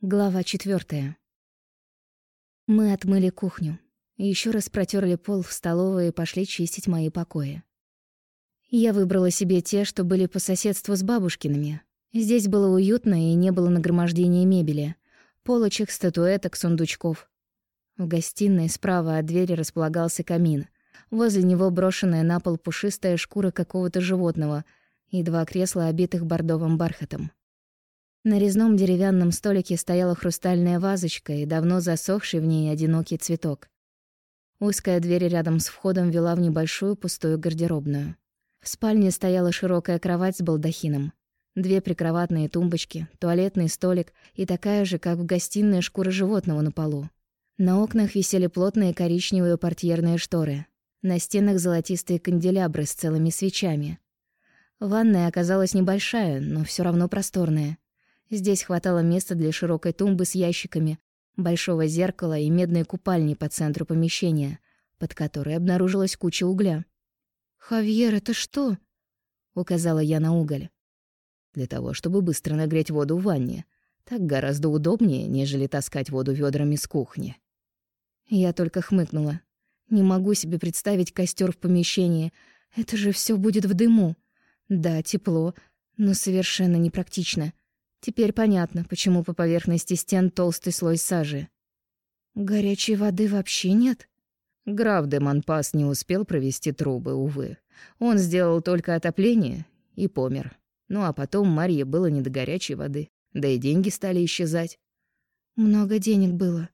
Глава четвертая. Мы отмыли кухню. еще раз протерли пол в столовой и пошли чистить мои покои. Я выбрала себе те, что были по соседству с бабушкиными. Здесь было уютно и не было нагромождения мебели. Полочек, статуэток, сундучков. В гостиной справа от двери располагался камин. Возле него брошенная на пол пушистая шкура какого-то животного и два кресла, обитых бордовым бархатом. На резном деревянном столике стояла хрустальная вазочка и давно засохший в ней одинокий цветок. Узкая дверь рядом с входом вела в небольшую пустую гардеробную. В спальне стояла широкая кровать с балдахином. Две прикроватные тумбочки, туалетный столик и такая же, как в гостиной, шкура животного на полу. На окнах висели плотные коричневые портьерные шторы. На стенах золотистые канделябры с целыми свечами. Ванная оказалась небольшая, но все равно просторная. Здесь хватало места для широкой тумбы с ящиками, большого зеркала и медной купальни по центру помещения, под которой обнаружилась куча угля. «Хавьер, это что?» — указала я на уголь. «Для того, чтобы быстро нагреть воду в ванне. Так гораздо удобнее, нежели таскать воду ведрами с кухни». Я только хмыкнула. Не могу себе представить костер в помещении. Это же все будет в дыму. Да, тепло, но совершенно непрактично. Теперь понятно, почему по поверхности стен толстый слой сажи. Горячей воды вообще нет? Граф де Монпас не успел провести трубы, увы. Он сделал только отопление и помер. Ну а потом Марье было не до горячей воды, да и деньги стали исчезать. Много денег было.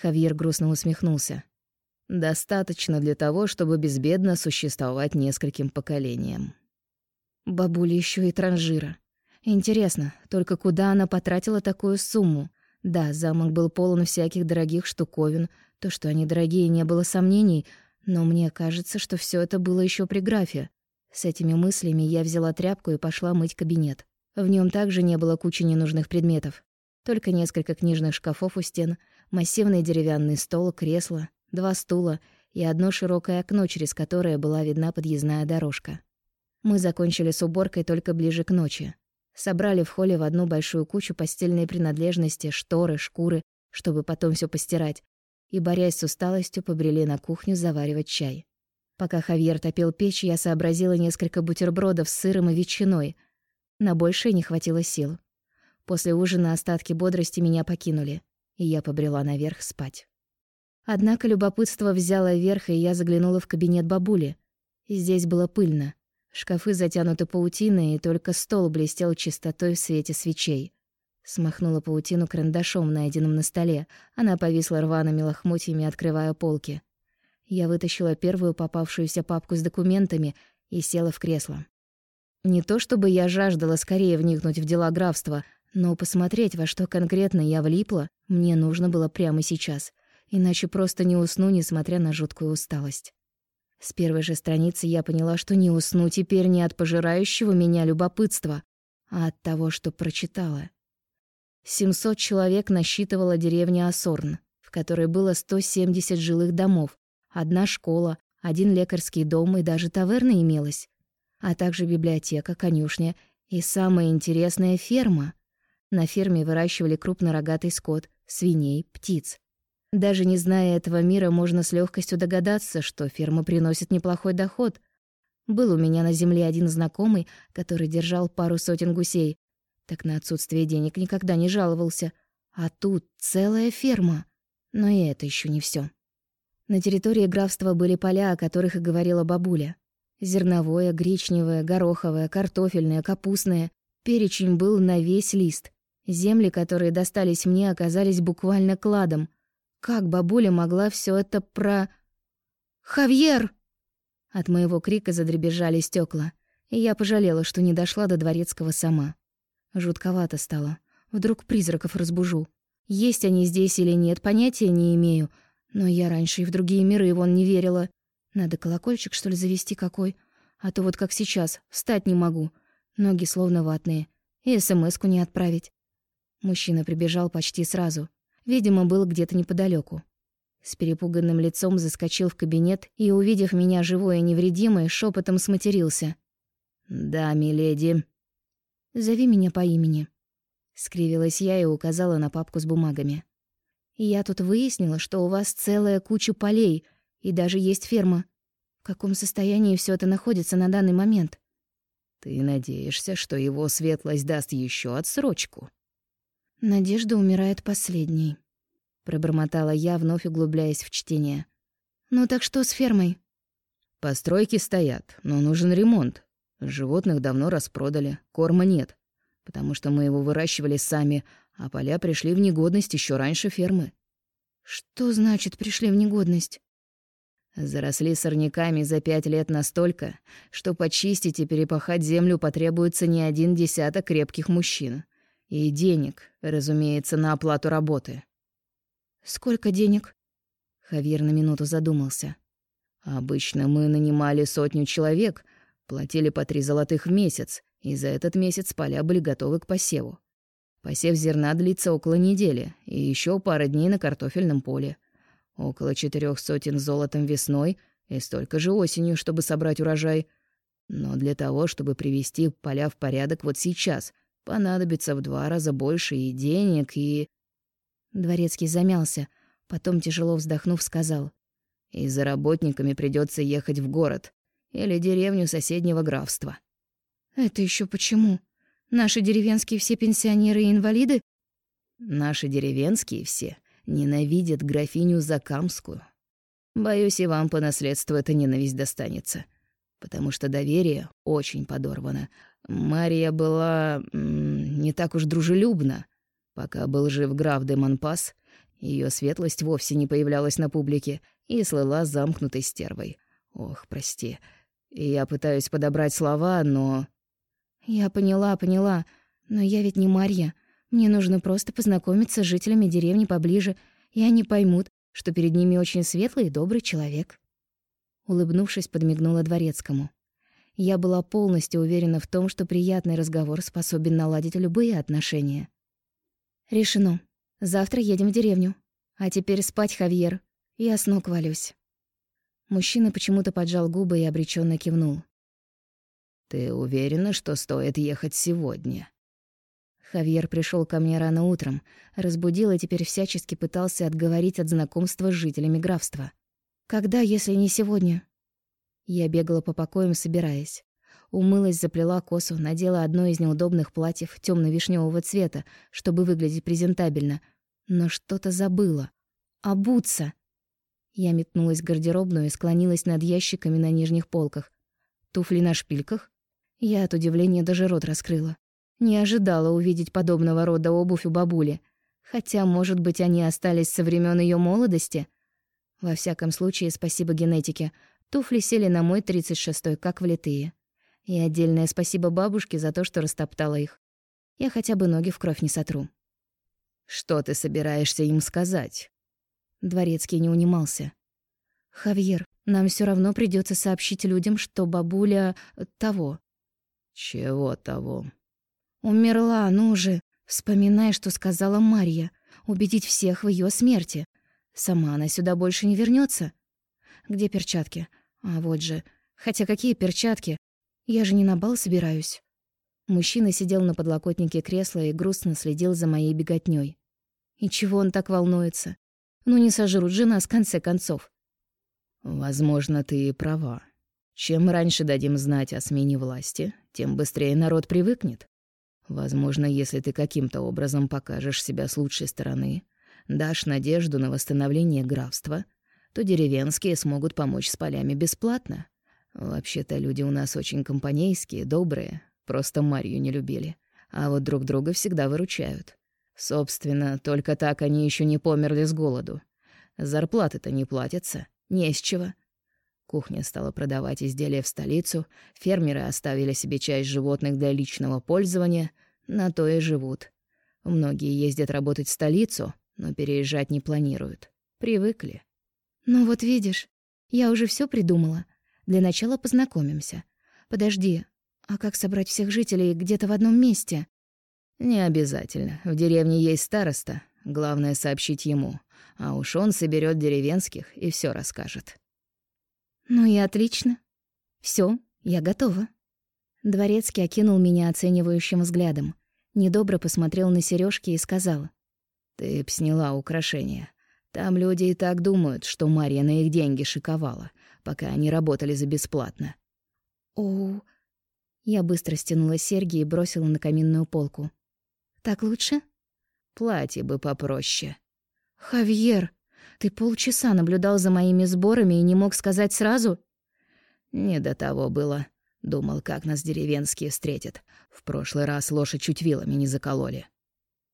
Хавьер грустно усмехнулся. Достаточно для того, чтобы безбедно существовать нескольким поколениям. Бабуля еще и транжира. Интересно, только куда она потратила такую сумму? Да, замок был полон всяких дорогих штуковин, то, что они дорогие, не было сомнений, но мне кажется, что все это было еще при графе. С этими мыслями я взяла тряпку и пошла мыть кабинет. В нем также не было кучи ненужных предметов. Только несколько книжных шкафов у стен, массивный деревянный стол, кресло, два стула и одно широкое окно, через которое была видна подъездная дорожка. Мы закончили с уборкой только ближе к ночи. Собрали в холле в одну большую кучу постельные принадлежности, шторы, шкуры, чтобы потом все постирать, и, борясь с усталостью, побрели на кухню заваривать чай. Пока Хавьер топил печь, я сообразила несколько бутербродов с сыром и ветчиной. На большее не хватило сил. После ужина остатки бодрости меня покинули, и я побрела наверх спать. Однако любопытство взяло верх, и я заглянула в кабинет бабули. Здесь было пыльно. Шкафы затянуты паутиной, и только стол блестел чистотой в свете свечей. Смахнула паутину карандашом, найденным на столе. Она повисла рваными лохмотьями, открывая полки. Я вытащила первую попавшуюся папку с документами и села в кресло. Не то чтобы я жаждала скорее вникнуть в дела графства, но посмотреть, во что конкретно я влипла, мне нужно было прямо сейчас. Иначе просто не усну, несмотря на жуткую усталость. С первой же страницы я поняла, что не усну теперь не от пожирающего меня любопытства, а от того, что прочитала. 700 человек насчитывала деревня Осорн, в которой было 170 жилых домов, одна школа, один лекарский дом и даже таверна имелась, а также библиотека, конюшня и самая интересная ферма. На ферме выращивали крупнорогатый скот, свиней, птиц. Даже не зная этого мира, можно с легкостью догадаться, что ферма приносит неплохой доход. Был у меня на земле один знакомый, который держал пару сотен гусей. Так на отсутствие денег никогда не жаловался. А тут целая ферма. Но и это еще не все. На территории графства были поля, о которых и говорила бабуля. Зерновое, гречневое, гороховое, картофельное, капустное. Перечень был на весь лист. Земли, которые достались мне, оказались буквально кладом. Как бабуля могла все это про... «Хавьер!» От моего крика задребезжали стекла, и я пожалела, что не дошла до дворецкого сама. Жутковато стало. Вдруг призраков разбужу. Есть они здесь или нет, понятия не имею. Но я раньше и в другие миры вон не верила. Надо колокольчик, что ли, завести какой? А то вот как сейчас, встать не могу. Ноги словно ватные. И смс-ку не отправить. Мужчина прибежал почти сразу. Видимо, был где-то неподалеку. С перепуганным лицом заскочил в кабинет и, увидев меня живое и невредимое, шепотом сматерился. «Да, миледи». «Зови меня по имени». Скривилась я и указала на папку с бумагами. «Я тут выяснила, что у вас целая куча полей, и даже есть ферма. В каком состоянии все это находится на данный момент?» «Ты надеешься, что его светлость даст еще отсрочку?» «Надежда умирает последней», — пробормотала я, вновь углубляясь в чтение. «Ну так что с фермой?» «Постройки стоят, но нужен ремонт. Животных давно распродали, корма нет потому что мы его выращивали сами, а поля пришли в негодность еще раньше фермы. Что значит пришли в негодность? Заросли сорняками за пять лет настолько, что почистить и перепахать землю потребуется не один десяток крепких мужчин. И денег, разумеется, на оплату работы. Сколько денег? Хавьер на минуту задумался. Обычно мы нанимали сотню человек, платили по три золотых в месяц, и за этот месяц поля были готовы к посеву. Посев зерна длится около недели, и еще пара дней на картофельном поле. Около четырех сотен золотом весной и столько же осенью, чтобы собрать урожай. Но для того, чтобы привести поля в порядок вот сейчас, понадобится в два раза больше и денег, и... Дворецкий замялся, потом, тяжело вздохнув, сказал. «И за работниками придется ехать в город или деревню соседнего графства». Это еще почему? Наши деревенские все пенсионеры и инвалиды? Наши деревенские все ненавидят графиню Закамскую. Боюсь, и вам по наследству эта ненависть достанется, потому что доверие очень подорвано. Мария была не так уж дружелюбна. Пока был жив граф де Монпас, ее светлость вовсе не появлялась на публике и слыла замкнутой стервой. Ох, прости. Я пытаюсь подобрать слова, но «Я поняла, поняла. Но я ведь не Марья. Мне нужно просто познакомиться с жителями деревни поближе, и они поймут, что перед ними очень светлый и добрый человек». Улыбнувшись, подмигнула дворецкому. Я была полностью уверена в том, что приятный разговор способен наладить любые отношения. «Решено. Завтра едем в деревню. А теперь спать, Хавьер. Я с ног валюсь». Мужчина почему-то поджал губы и обреченно кивнул. «Ты уверена, что стоит ехать сегодня?» Хавьер пришел ко мне рано утром, разбудил и теперь всячески пытался отговорить от знакомства с жителями графства. «Когда, если не сегодня?» Я бегала по покоям, собираясь. Умылась, заплела косу, надела одно из неудобных платьев темно вишневого цвета, чтобы выглядеть презентабельно. Но что-то забыла. Обуться! Я метнулась в гардеробную и склонилась над ящиками на нижних полках. Туфли на шпильках? Я от удивления даже рот раскрыла. Не ожидала увидеть подобного рода обувь у бабули. Хотя, может быть, они остались со времен ее молодости? Во всяком случае, спасибо генетике. Туфли сели на мой 36-й, как влитые. И отдельное спасибо бабушке за то, что растоптала их. Я хотя бы ноги в кровь не сотру. «Что ты собираешься им сказать?» Дворецкий не унимался. «Хавьер, нам все равно придется сообщить людям, что бабуля... того. «Чего того?» «Умерла, ну же! Вспоминай, что сказала Марья. Убедить всех в ее смерти. Сама она сюда больше не вернется. Где перчатки? А вот же. Хотя какие перчатки? Я же не на бал собираюсь». Мужчина сидел на подлокотнике кресла и грустно следил за моей беготней. И чего он так волнуется? Ну не сожрут же нас, в конце концов. «Возможно, ты и права. Чем раньше дадим знать о смене власти, тем быстрее народ привыкнет. Возможно, если ты каким-то образом покажешь себя с лучшей стороны, дашь надежду на восстановление графства, то деревенские смогут помочь с полями бесплатно. Вообще-то люди у нас очень компанейские, добрые, просто Марью не любили. А вот друг друга всегда выручают. Собственно, только так они еще не померли с голоду. Зарплаты-то не платятся, не с чего. Кухня стала продавать изделия в столицу, фермеры оставили себе часть животных для личного пользования, на то и живут. Многие ездят работать в столицу, но переезжать не планируют. Привыкли. «Ну вот видишь, я уже все придумала. Для начала познакомимся. Подожди, а как собрать всех жителей где-то в одном месте?» «Не обязательно. В деревне есть староста. Главное — сообщить ему. А уж он соберет деревенских и все расскажет». «Ну и отлично. Все, я готова». Дворецкий окинул меня оценивающим взглядом. Недобро посмотрел на сережки и сказал. «Ты б сняла украшения. Там люди и так думают, что Марья на их деньги шиковала, пока они работали за бесплатно». «О...» Я быстро стянула серьги и бросила на каминную полку. «Так лучше?» «Платье бы попроще». «Хавьер, ты полчаса наблюдал за моими сборами и не мог сказать сразу?» «Не до того было. Думал, как нас деревенские встретят. В прошлый раз лошадь чуть вилами не закололи».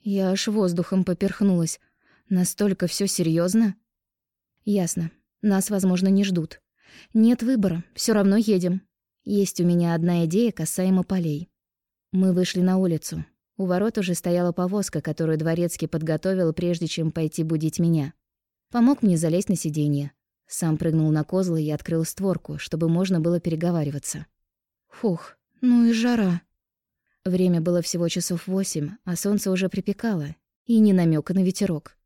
Я аж воздухом поперхнулась. Настолько все серьезно? Ясно. Нас, возможно, не ждут. Нет выбора, все равно едем. Есть у меня одна идея касаемо полей. Мы вышли на улицу. У ворот уже стояла повозка, которую дворецкий подготовил, прежде чем пойти будить меня. Помог мне залезть на сиденье. Сам прыгнул на козлы и открыл створку, чтобы можно было переговариваться. Фух, ну и жара. Время было всего часов восемь, а солнце уже припекало, и ни намека на ветерок.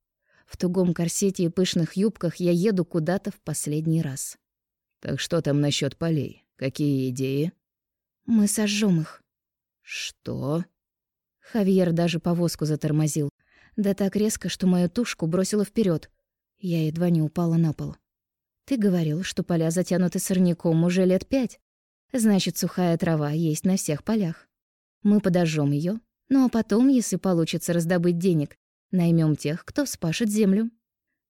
В тугом корсете и пышных юбках я еду куда-то в последний раз. «Так что там насчет полей? Какие идеи?» «Мы сожжем их». «Что?» Хавьер даже повозку затормозил. Да так резко, что мою тушку бросило вперед. Я едва не упала на пол. «Ты говорил, что поля затянуты сорняком уже лет пять. Значит, сухая трава есть на всех полях. Мы подожжем ее, ну а потом, если получится раздобыть денег, наймем тех, кто спашет землю».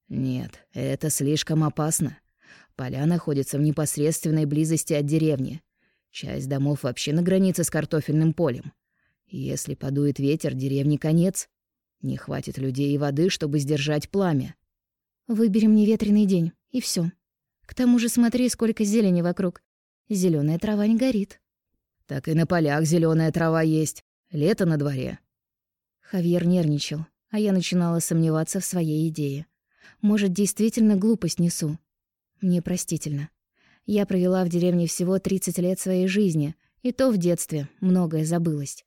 «Нет, это слишком опасно. Поля находятся в непосредственной близости от деревни. Часть домов вообще на границе с картофельным полем. Если подует ветер, деревне конец. Не хватит людей и воды, чтобы сдержать пламя. Выберем неветреный день, и все. К тому же смотри, сколько зелени вокруг. Зеленая трава не горит. Так и на полях зеленая трава есть. Лето на дворе. Хавьер нервничал, а я начинала сомневаться в своей идее. Может, действительно глупость несу. Мне простительно. Я провела в деревне всего 30 лет своей жизни, и то в детстве многое забылось.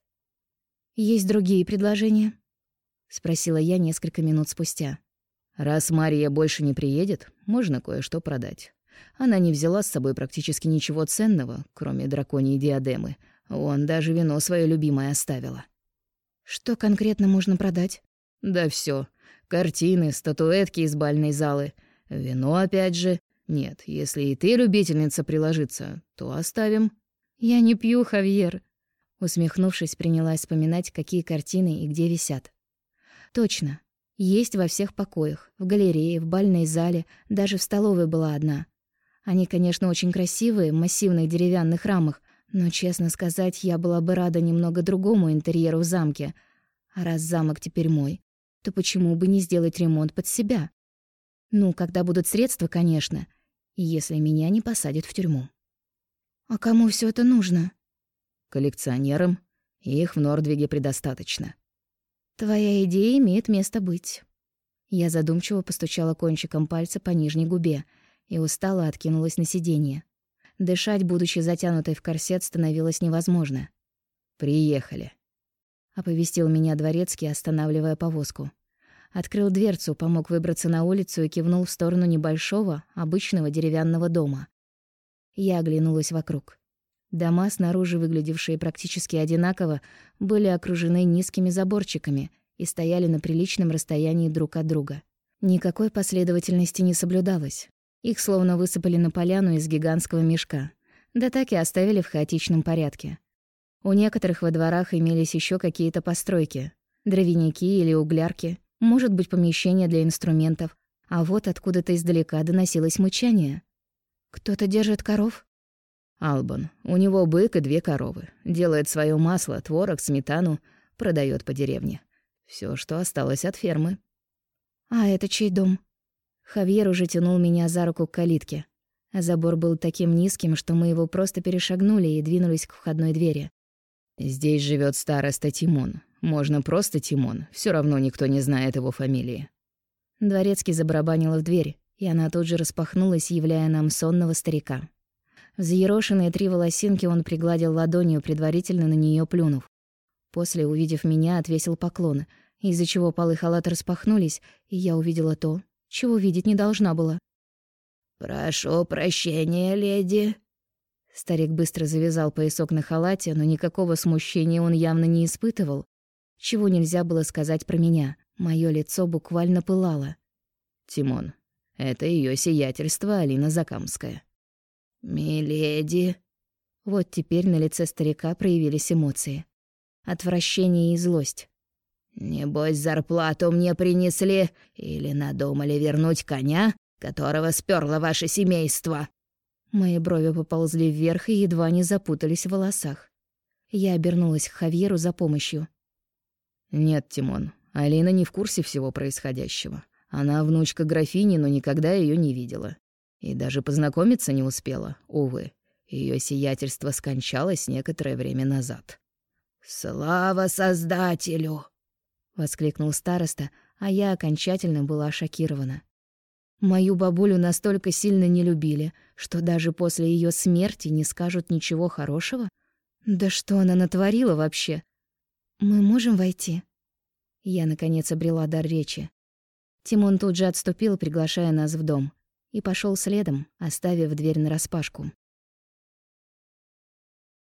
«Есть другие предложения?» — спросила я несколько минут спустя. «Раз Мария больше не приедет, можно кое-что продать. Она не взяла с собой практически ничего ценного, кроме драконьей диадемы. Он даже вино свое любимое оставила». «Что конкретно можно продать?» «Да все. Картины, статуэтки из бальной залы. Вино опять же. Нет, если и ты любительница приложиться, то оставим». «Я не пью, Хавьер», Усмехнувшись, принялась вспоминать, какие картины и где висят. Точно. Есть во всех покоях, в галерее, в бальной зале, даже в столовой была одна. Они, конечно, очень красивые, в массивных деревянных рамах, но, честно сказать, я была бы рада немного другому интерьеру в замке. А раз замок теперь мой, то почему бы не сделать ремонт под себя? Ну, когда будут средства, конечно, и если меня не посадят в тюрьму. А кому все это нужно? коллекционерам, их в Нордвиге предостаточно. Твоя идея имеет место быть. Я задумчиво постучала кончиком пальца по нижней губе и устало откинулась на сиденье. Дышать, будучи затянутой в корсет, становилось невозможно. «Приехали», — оповестил меня дворецкий, останавливая повозку. Открыл дверцу, помог выбраться на улицу и кивнул в сторону небольшого, обычного деревянного дома. Я оглянулась вокруг. Дома, снаружи выглядевшие практически одинаково, были окружены низкими заборчиками и стояли на приличном расстоянии друг от друга. Никакой последовательности не соблюдалось. Их словно высыпали на поляну из гигантского мешка, да так и оставили в хаотичном порядке. У некоторых во дворах имелись еще какие-то постройки, дровяники или углярки, может быть, помещения для инструментов, а вот откуда-то издалека доносилось мычание. «Кто-то держит коров?» Албан. У него бык и две коровы. Делает свое масло, творог, сметану, продает по деревне. Все, что осталось от фермы. А это чей дом? Хавьер уже тянул меня за руку к калитке. Забор был таким низким, что мы его просто перешагнули и двинулись к входной двери. Здесь живет староста Тимон. Можно просто Тимон. Все равно никто не знает его фамилии. Дворецкий забарабанил в дверь, и она тут же распахнулась, являя нам сонного старика. Взъерошенные три волосинки он пригладил ладонью, предварительно на нее плюнув. После, увидев меня, отвесил поклон, из-за чего полы халата распахнулись, и я увидела то, чего видеть не должна была. «Прошу прощения, леди». Старик быстро завязал поясок на халате, но никакого смущения он явно не испытывал. чего нельзя было сказать про меня. Моё лицо буквально пылало. «Тимон, это её сиятельство Алина Закамская». «Миледи». Вот теперь на лице старика проявились эмоции. Отвращение и злость. «Небось, зарплату мне принесли или надумали вернуть коня, которого сперло ваше семейство?» Мои брови поползли вверх и едва не запутались в волосах. Я обернулась к Хавьеру за помощью. «Нет, Тимон, Алина не в курсе всего происходящего. Она внучка графини, но никогда ее не видела. И даже познакомиться не успела, увы. Ее сиятельство скончалось некоторое время назад. «Слава Создателю!» — воскликнул староста, а я окончательно была шокирована. Мою бабулю настолько сильно не любили, что даже после ее смерти не скажут ничего хорошего? Да что она натворила вообще? Мы можем войти? Я, наконец, обрела дар речи. Тимон тут же отступил, приглашая нас в дом, и пошел следом, оставив дверь нараспашку.